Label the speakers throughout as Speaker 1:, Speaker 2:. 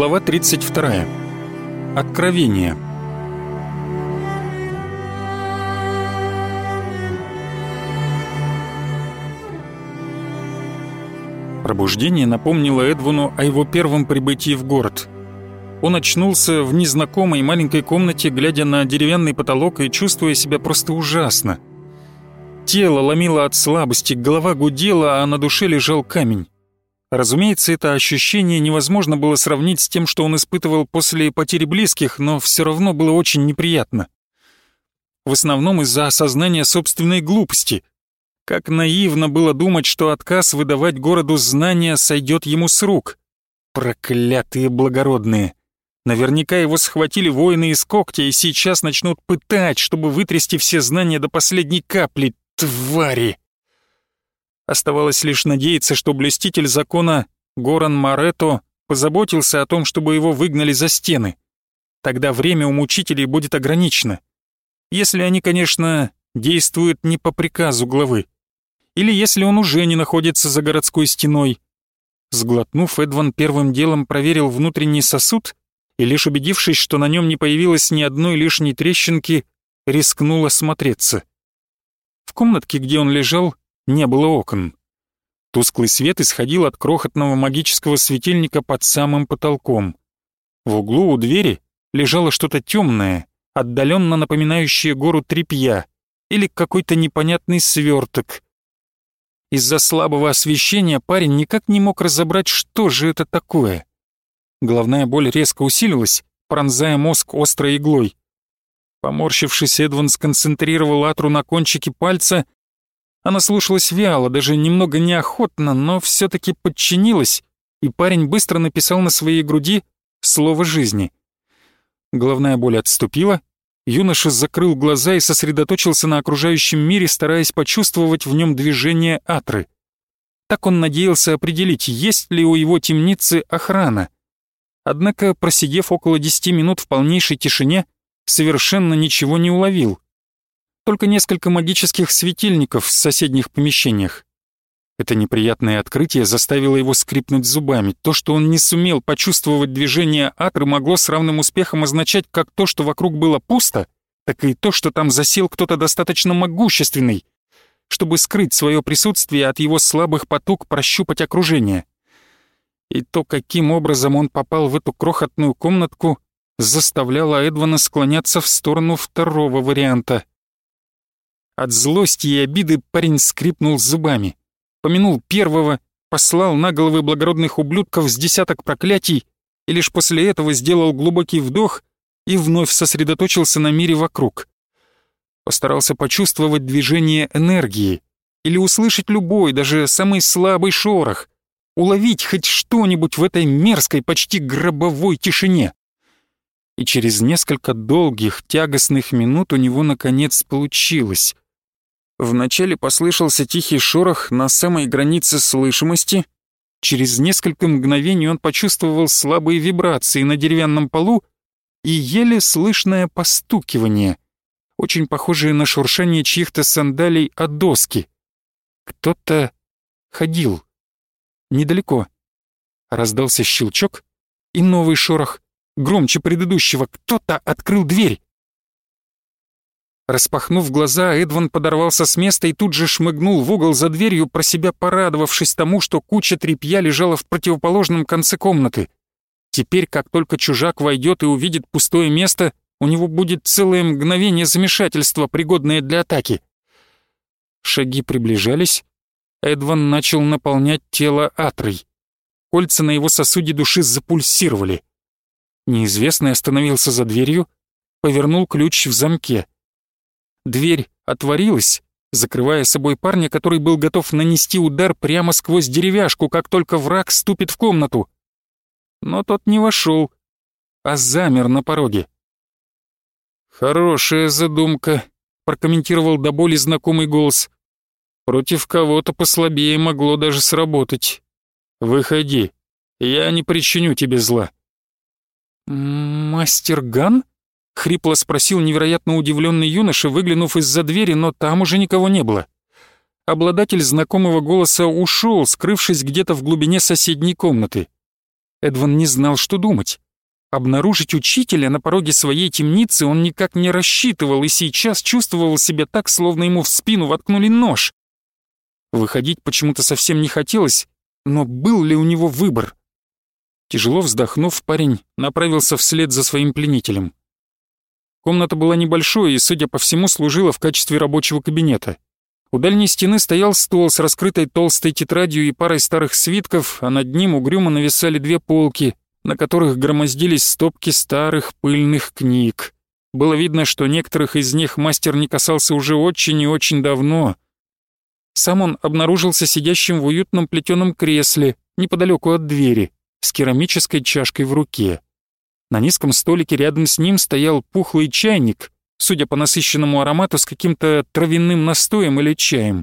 Speaker 1: Глава 32. Откровение. Пробуждение напомнило Эдвуну о его первом прибытии в город. Он очнулся в незнакомой маленькой комнате, глядя на деревянный потолок и чувствуя себя просто ужасно. Тело ломило от слабости, голова гудела, а на душе лежал камень. Разумеется, это ощущение невозможно было сравнить с тем, что он испытывал после потери близких, но все равно было очень неприятно. В основном из-за осознания собственной глупости. Как наивно было думать, что отказ выдавать городу знания сойдет ему с рук. Проклятые благородные. Наверняка его схватили воины из когтя и сейчас начнут пытать, чтобы вытрясти все знания до последней капли. Твари! Оставалось лишь надеяться, что блюститель закона Горан Марето позаботился о том, чтобы его выгнали за стены. Тогда время у мучителей будет ограничено. Если они, конечно, действуют не по приказу главы. Или если он уже не находится за городской стеной. Сглотнув, Эдван первым делом проверил внутренний сосуд и, лишь убедившись, что на нем не появилось ни одной лишней трещинки, рискнул осмотреться. В комнатке, где он лежал, не было окон. Тусклый свет исходил от крохотного магического светильника под самым потолком. В углу у двери лежало что-то темное, отдаленно напоминающее гору тряпья или какой-то непонятный сверток. Из-за слабого освещения парень никак не мог разобрать, что же это такое. Головная боль резко усилилась, пронзая мозг острой иглой. Поморщившись, Эдван сконцентрировал атру на кончике пальца она слушалась вяло, даже немного неохотно, но все-таки подчинилась, и парень быстро написал на своей груди слово жизни. Головная боль отступила, юноша закрыл глаза и сосредоточился на окружающем мире, стараясь почувствовать в нем движение атры. Так он надеялся определить, есть ли у его темницы охрана. Однако, просидев около десяти минут в полнейшей тишине, совершенно ничего не уловил только несколько магических светильников в соседних помещениях. Это неприятное открытие заставило его скрипнуть зубами. То, что он не сумел почувствовать движение Атры, могло с равным успехом означать как то, что вокруг было пусто, так и то, что там засел кто-то достаточно могущественный, чтобы скрыть свое присутствие от его слабых потуг прощупать окружение. И то, каким образом он попал в эту крохотную комнатку, заставляло Эдвана склоняться в сторону второго варианта. От злости и обиды парень скрипнул зубами. Помянул первого, послал на головы благородных ублюдков с десяток проклятий и лишь после этого сделал глубокий вдох и вновь сосредоточился на мире вокруг. Постарался почувствовать движение энергии или услышать любой, даже самый слабый шорох, уловить хоть что-нибудь в этой мерзкой, почти гробовой тишине. И через несколько долгих, тягостных минут у него наконец получилось. Вначале послышался тихий шорох на самой границе слышимости. Через несколько мгновений он почувствовал слабые вибрации на деревянном полу и еле слышное постукивание, очень похожее на шуршание чьих-то сандалий от доски. Кто-то ходил. Недалеко. Раздался щелчок и новый шорох, громче предыдущего. Кто-то открыл дверь. Распахнув глаза, Эдван подорвался с места и тут же шмыгнул в угол за дверью, про себя порадовавшись тому, что куча тряпья лежала в противоположном конце комнаты. Теперь, как только чужак войдет и увидит пустое место, у него будет целое мгновение замешательства, пригодное для атаки. Шаги приближались. Эдван начал наполнять тело атрой. Кольца на его сосуде души запульсировали. Неизвестный остановился за дверью, повернул ключ в замке — Дверь отворилась, закрывая собой парня, который был готов нанести удар прямо сквозь деревяшку, как только враг ступит в комнату. Но тот не вошел, а замер на пороге. «Хорошая задумка», — прокомментировал до боли знакомый голос. «Против кого-то послабее могло даже сработать. Выходи, я не причиню тебе зла». «Мастер Ган?» — хрипло спросил невероятно удивленный юноша, выглянув из-за двери, но там уже никого не было. Обладатель знакомого голоса ушел, скрывшись где-то в глубине соседней комнаты. Эдван не знал, что думать. Обнаружить учителя на пороге своей темницы он никак не рассчитывал и сейчас чувствовал себя так, словно ему в спину воткнули нож. Выходить почему-то совсем не хотелось, но был ли у него выбор? Тяжело вздохнув, парень направился вслед за своим пленителем. Комната была небольшой и, судя по всему, служила в качестве рабочего кабинета. У дальней стены стоял стол с раскрытой толстой тетрадью и парой старых свитков, а над ним угрюмо нависали две полки, на которых громоздились стопки старых пыльных книг. Было видно, что некоторых из них мастер не касался уже очень и очень давно. Сам он обнаружился сидящим в уютном плетеном кресле, неподалеку от двери, с керамической чашкой в руке. На низком столике рядом с ним стоял пухлый чайник, судя по насыщенному аромату, с каким-то травяным настоем или чаем.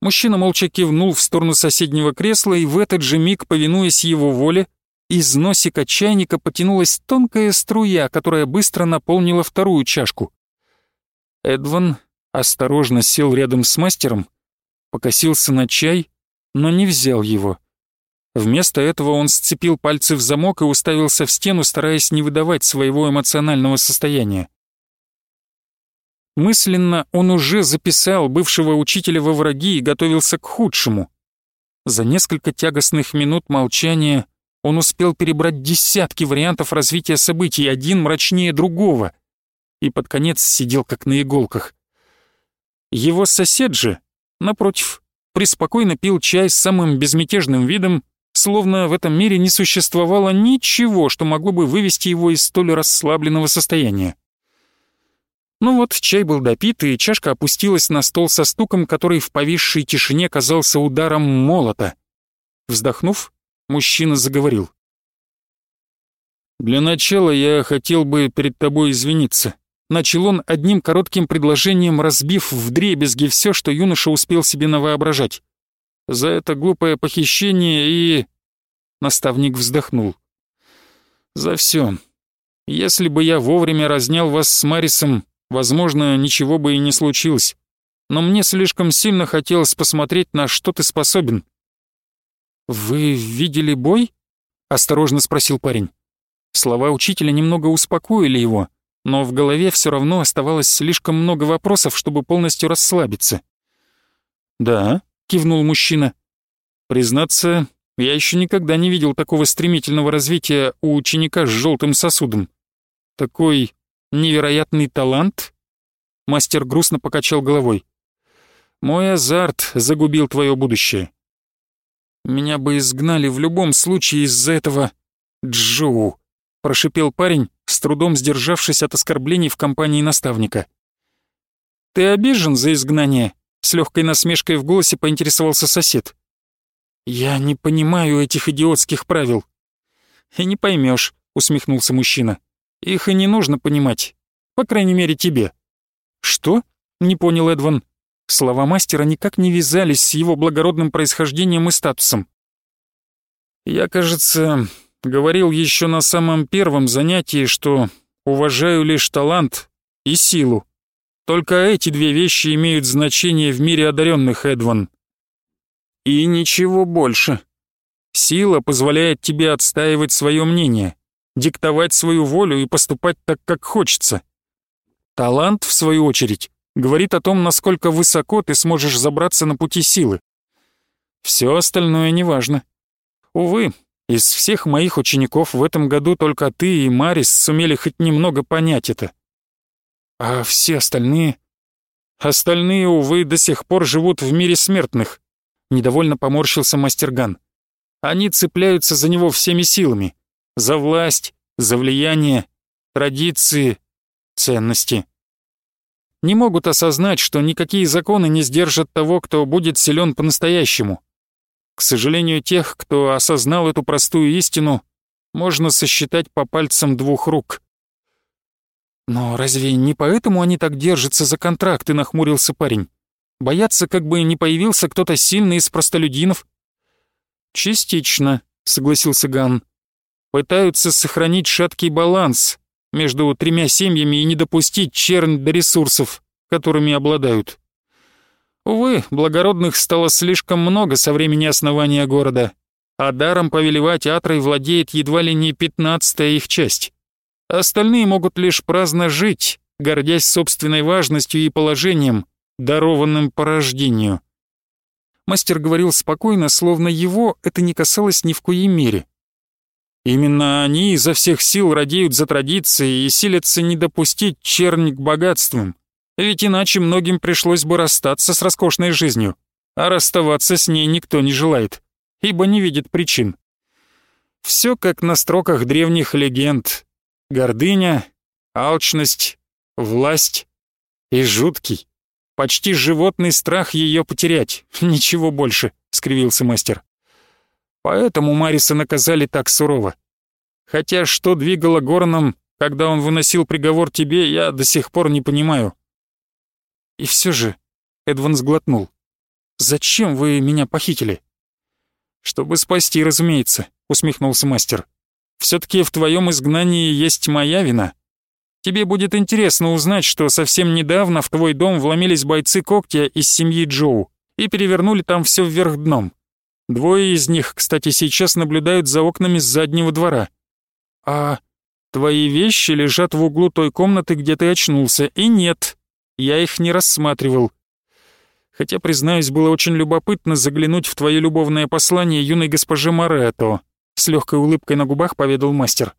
Speaker 1: Мужчина молча кивнул в сторону соседнего кресла, и в этот же миг, повинуясь его воле, из носика чайника потянулась тонкая струя, которая быстро наполнила вторую чашку. Эдван осторожно сел рядом с мастером, покосился на чай, но не взял его. Вместо этого он сцепил пальцы в замок и уставился в стену, стараясь не выдавать своего эмоционального состояния. Мысленно он уже записал бывшего учителя во враги и готовился к худшему. За несколько тягостных минут молчания он успел перебрать десятки вариантов развития событий, один мрачнее другого, и под конец сидел как на иголках. Его сосед же, напротив, преспокойно пил чай с самым безмятежным видом, словно в этом мире не существовало ничего, что могло бы вывести его из столь расслабленного состояния. Ну вот, чай был допит, и чашка опустилась на стол со стуком, который в повисшей тишине казался ударом молота. Вздохнув, мужчина заговорил. «Для начала я хотел бы перед тобой извиниться». Начал он одним коротким предложением, разбив в дребезги все, что юноша успел себе навоображать. «За это глупое похищение и...» Наставник вздохнул. «За все. Если бы я вовремя разнял вас с Марисом, возможно, ничего бы и не случилось. Но мне слишком сильно хотелось посмотреть, на что ты способен. «Вы видели бой?» — осторожно спросил парень. Слова учителя немного успокоили его, но в голове все равно оставалось слишком много вопросов, чтобы полностью расслабиться. «Да», — кивнул мужчина. «Признаться, я еще никогда не видел такого стремительного развития у ученика с желтым сосудом. Такой невероятный талант?» Мастер грустно покачал головой. «Мой азарт загубил твое будущее. Меня бы изгнали в любом случае из-за этого Джоу», — прошипел парень, с трудом сдержавшись от оскорблений в компании наставника. «Ты обижен за изгнание?» — с легкой насмешкой в голосе поинтересовался сосед. «Я не понимаю этих идиотских правил». «И не поймешь», — усмехнулся мужчина. «Их и не нужно понимать. По крайней мере, тебе». «Что?» — не понял Эдван. Слова мастера никак не вязались с его благородным происхождением и статусом. «Я, кажется, говорил еще на самом первом занятии, что уважаю лишь талант и силу. Только эти две вещи имеют значение в мире одаренных, Эдван. И ничего больше. Сила позволяет тебе отстаивать свое мнение, диктовать свою волю и поступать так, как хочется. Талант, в свою очередь, говорит о том, насколько высоко ты сможешь забраться на пути силы. Все остальное неважно. Увы, из всех моих учеников в этом году только ты и Марис сумели хоть немного понять это. А все остальные... Остальные, увы, до сих пор живут в мире смертных. Недовольно поморщился Мастерган. Они цепляются за него всеми силами. За власть, за влияние, традиции, ценности не могут осознать, что никакие законы не сдержат того, кто будет силен по-настоящему. К сожалению, тех, кто осознал эту простую истину, можно сосчитать по пальцам двух рук. «Но разве не поэтому они так держатся за контракты?» — нахмурился парень. «Боятся, как бы не появился кто-то сильный из простолюдинов?» «Частично», — согласился Ган. «Пытаются сохранить шаткий баланс, между тремя семьями и не допустить чернь до ресурсов, которыми обладают. Увы, благородных стало слишком много со времени основания города, а даром повелевать Атрой владеет едва ли не пятнадцатая их часть. Остальные могут лишь праздно жить, гордясь собственной важностью и положением, дарованным по рождению. Мастер говорил спокойно, словно его это не касалось ни в коей мере. Именно они изо всех сил радеют за традиции и силятся не допустить чернь к богатствам, ведь иначе многим пришлось бы расстаться с роскошной жизнью, а расставаться с ней никто не желает, ибо не видит причин. Все как на строках древних легенд. Гордыня, алчность, власть и жуткий, почти животный страх ее потерять, ничего больше, скривился мастер. Поэтому Мариса наказали так сурово. Хотя что двигало Горном, когда он выносил приговор тебе, я до сих пор не понимаю. И все же, Эдван сглотнул. «Зачем вы меня похитили?» «Чтобы спасти, разумеется», — усмехнулся мастер. «Все-таки в твоем изгнании есть моя вина. Тебе будет интересно узнать, что совсем недавно в твой дом вломились бойцы когтя из семьи Джоу и перевернули там все вверх дном. Двое из них, кстати, сейчас наблюдают за окнами с заднего двора. А твои вещи лежат в углу той комнаты, где ты очнулся, и нет, я их не рассматривал. Хотя, признаюсь, было очень любопытно заглянуть в твое любовное послание юной госпоже Моретто. С легкой улыбкой на губах поведал мастер.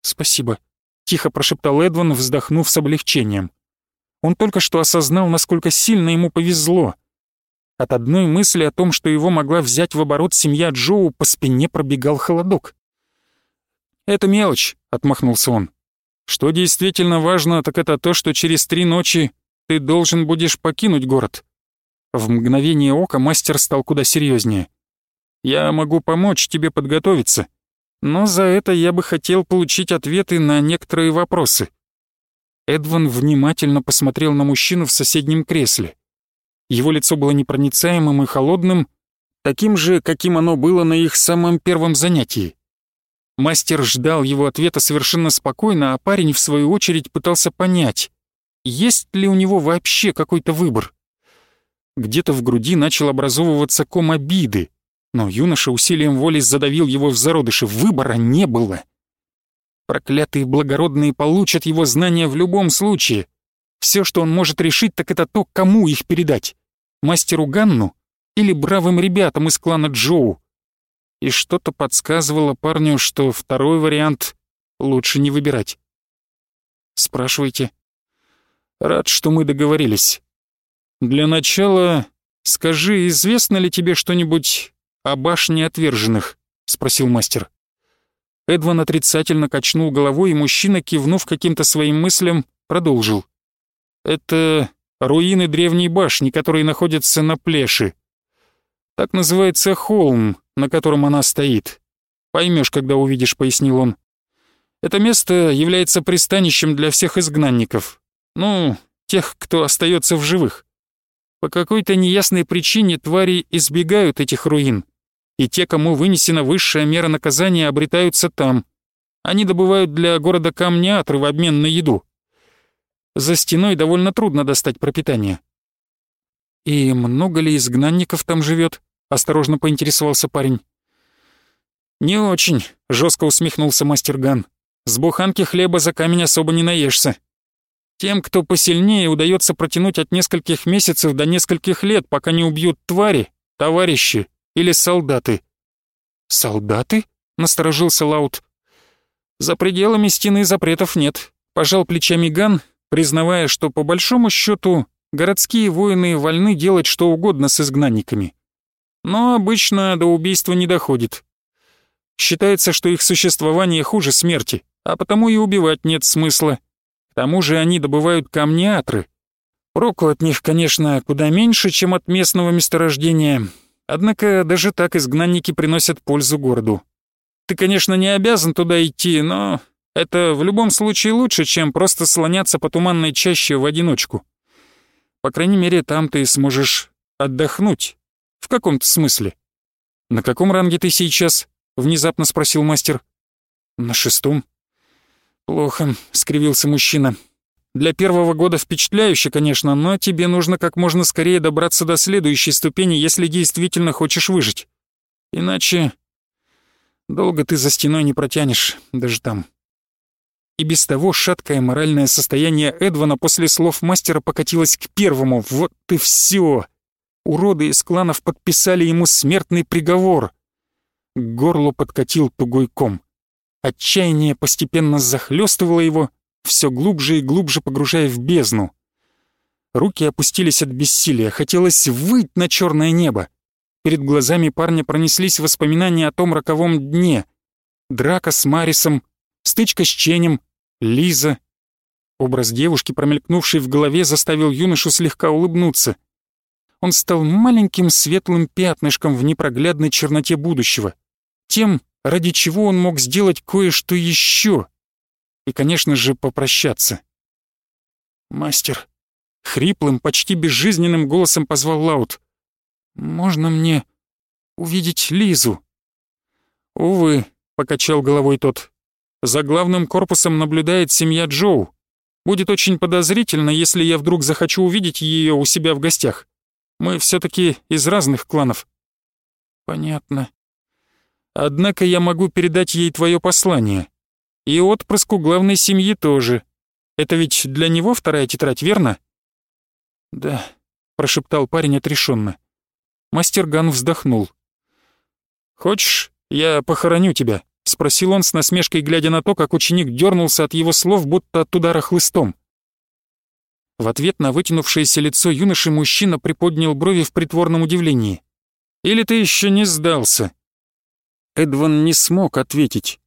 Speaker 1: «Спасибо», — тихо прошептал Эдван, вздохнув с облегчением. Он только что осознал, насколько сильно ему повезло. От одной мысли о том, что его могла взять в оборот семья Джоу, по спине пробегал холодок. «Это мелочь», — отмахнулся он. «Что действительно важно, так это то, что через три ночи ты должен будешь покинуть город». В мгновение ока мастер стал куда серьезнее. «Я могу помочь тебе подготовиться, но за это я бы хотел получить ответы на некоторые вопросы». Эдван внимательно посмотрел на мужчину в соседнем кресле. Его лицо было непроницаемым и холодным, таким же, каким оно было на их самом первом занятии. Мастер ждал его ответа совершенно спокойно, а парень, в свою очередь, пытался понять, есть ли у него вообще какой-то выбор. Где-то в груди начал образовываться ком обиды, но юноша усилием воли задавил его в зародыше. Выбора не было. Проклятые благородные получат его знания в любом случае. Все, что он может решить, так это то, кому их передать. Мастеру Ганну или бравым ребятам из клана Джоу и что-то подсказывало парню, что второй вариант лучше не выбирать. «Спрашивайте». «Рад, что мы договорились. Для начала скажи, известно ли тебе что-нибудь о башне отверженных?» — спросил мастер. Эдван отрицательно качнул головой, и мужчина, кивнув каким-то своим мыслям, продолжил. «Это руины древней башни, которые находятся на Плеше. Так называется холм, на котором она стоит. Поймешь, когда увидишь, пояснил он. Это место является пристанищем для всех изгнанников. Ну, тех, кто остается в живых. По какой-то неясной причине твари избегают этих руин, и те, кому вынесена высшая мера наказания, обретаются там. Они добывают для города камня в обмен на еду. За стеной довольно трудно достать пропитание. «И много ли изгнанников там живет? осторожно поинтересовался парень. «Не очень», — жестко усмехнулся мастер Ган. «С буханки хлеба за камень особо не наешься. Тем, кто посильнее, удается протянуть от нескольких месяцев до нескольких лет, пока не убьют твари, товарищи или солдаты». «Солдаты?» — насторожился Лаут. «За пределами стены запретов нет», — пожал плечами Ган, признавая, что по большому счету городские воины вольны делать что угодно с изгнанниками но обычно до убийства не доходит. Считается, что их существование хуже смерти, а потому и убивать нет смысла. К тому же они добывают камни-атры. Проку от них, конечно, куда меньше, чем от местного месторождения, однако даже так изгнанники приносят пользу городу. Ты, конечно, не обязан туда идти, но это в любом случае лучше, чем просто слоняться по туманной чаще в одиночку. По крайней мере, там ты сможешь отдохнуть в каком-то смысле. «На каком ранге ты сейчас?» — внезапно спросил мастер. «На шестом». «Плохо», — скривился мужчина. «Для первого года впечатляюще, конечно, но тебе нужно как можно скорее добраться до следующей ступени, если действительно хочешь выжить. Иначе Долго ты за стеной не протянешь, даже там. И без того шаткое моральное состояние Эдвана после слов мастера покатилось к первому. Вот и все. Уроды из кланов подписали ему смертный приговор. К горлу подкатил тугой ком. Отчаяние постепенно захлестывало его, все глубже и глубже погружая в бездну. Руки опустились от бессилия, хотелось выть на черное небо. Перед глазами парня пронеслись воспоминания о том роковом дне. Драка с Марисом, стычка с Ченем, Лиза. Образ девушки, промелькнувший в голове, заставил юношу слегка улыбнуться. Он стал маленьким светлым пятнышком в непроглядной черноте будущего. Тем, ради чего он мог сделать кое-что еще. И, конечно же, попрощаться. «Мастер», — хриплым, почти безжизненным голосом позвал Лаут. «Можно мне увидеть Лизу?» «Увы», — покачал головой тот. За главным корпусом наблюдает семья Джоу. Будет очень подозрительно, если я вдруг захочу увидеть ее у себя в гостях. Мы все таки из разных кланов». «Понятно. Однако я могу передать ей твое послание. И отпрыску главной семьи тоже. Это ведь для него вторая тетрадь, верно?» «Да», — прошептал парень отрешенно. Мастер Ган вздохнул. «Хочешь, я похороню тебя?» — спросил он с насмешкой, глядя на то, как ученик дернулся от его слов, будто от удара хлыстом. В ответ на вытянувшееся лицо юноши мужчина приподнял брови в притворном удивлении. «Или ты еще не сдался?» Эдван не смог ответить.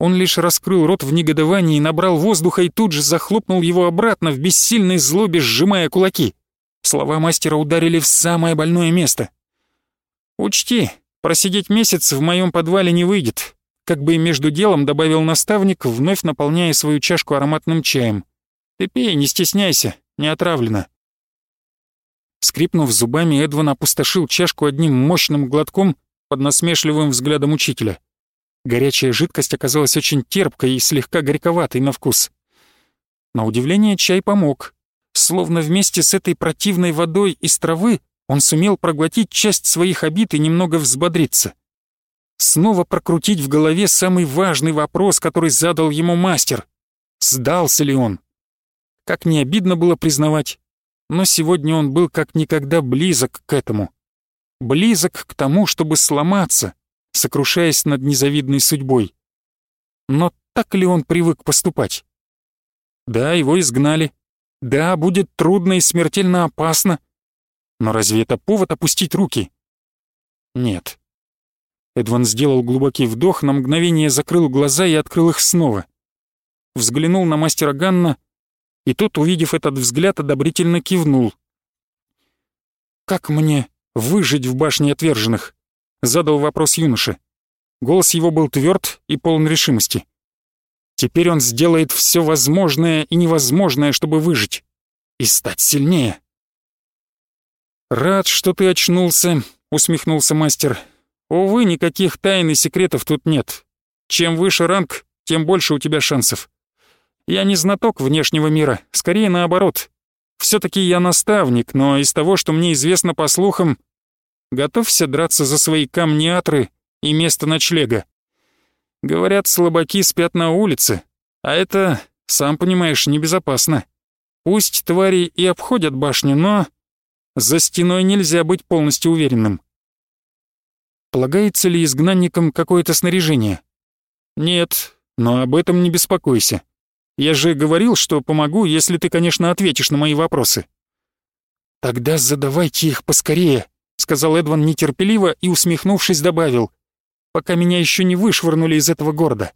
Speaker 1: Он лишь раскрыл рот в негодовании, набрал воздуха и тут же захлопнул его обратно в бессильной злобе, сжимая кулаки. Слова мастера ударили в самое больное место. «Учти, просидеть месяц в моем подвале не выйдет как бы и между делом добавил наставник, вновь наполняя свою чашку ароматным чаем. «Ты пей, не стесняйся, не отравлено». Скрипнув зубами, Эдван опустошил чашку одним мощным глотком под насмешливым взглядом учителя. Горячая жидкость оказалась очень терпкой и слегка горьковатой на вкус. На удивление чай помог. Словно вместе с этой противной водой из травы он сумел проглотить часть своих обид и немного взбодриться снова прокрутить в голове самый важный вопрос, который задал ему мастер. Сдался ли он? Как не обидно было признавать, но сегодня он был как никогда близок к этому. Близок к тому, чтобы сломаться, сокрушаясь над незавидной судьбой. Но так ли он привык поступать? Да, его изгнали. Да, будет трудно и смертельно опасно. Но разве это повод опустить руки? Нет. Эдван сделал глубокий вдох, на мгновение закрыл глаза и открыл их снова. Взглянул на мастера Ганна, и тот, увидев этот взгляд, одобрительно кивнул. «Как мне выжить в башне отверженных?» — задал вопрос юноша. Голос его был тверд и полон решимости. Теперь он сделает все возможное и невозможное, чтобы выжить и стать сильнее. «Рад, что ты очнулся», — усмехнулся мастер. Увы, никаких тайн и секретов тут нет. Чем выше ранг, тем больше у тебя шансов. Я не знаток внешнего мира, скорее наоборот. все таки я наставник, но из того, что мне известно по слухам, готовься драться за свои камни-атры и место ночлега. Говорят, слабаки спят на улице, а это, сам понимаешь, небезопасно. Пусть твари и обходят башню, но за стеной нельзя быть полностью уверенным. Полагается ли изгнанникам какое-то снаряжение? Нет, но об этом не беспокойся. Я же говорил, что помогу, если ты, конечно, ответишь на мои вопросы. Тогда задавайте их поскорее, сказал Эдван нетерпеливо и, усмехнувшись, добавил, пока меня еще не вышвырнули из этого города.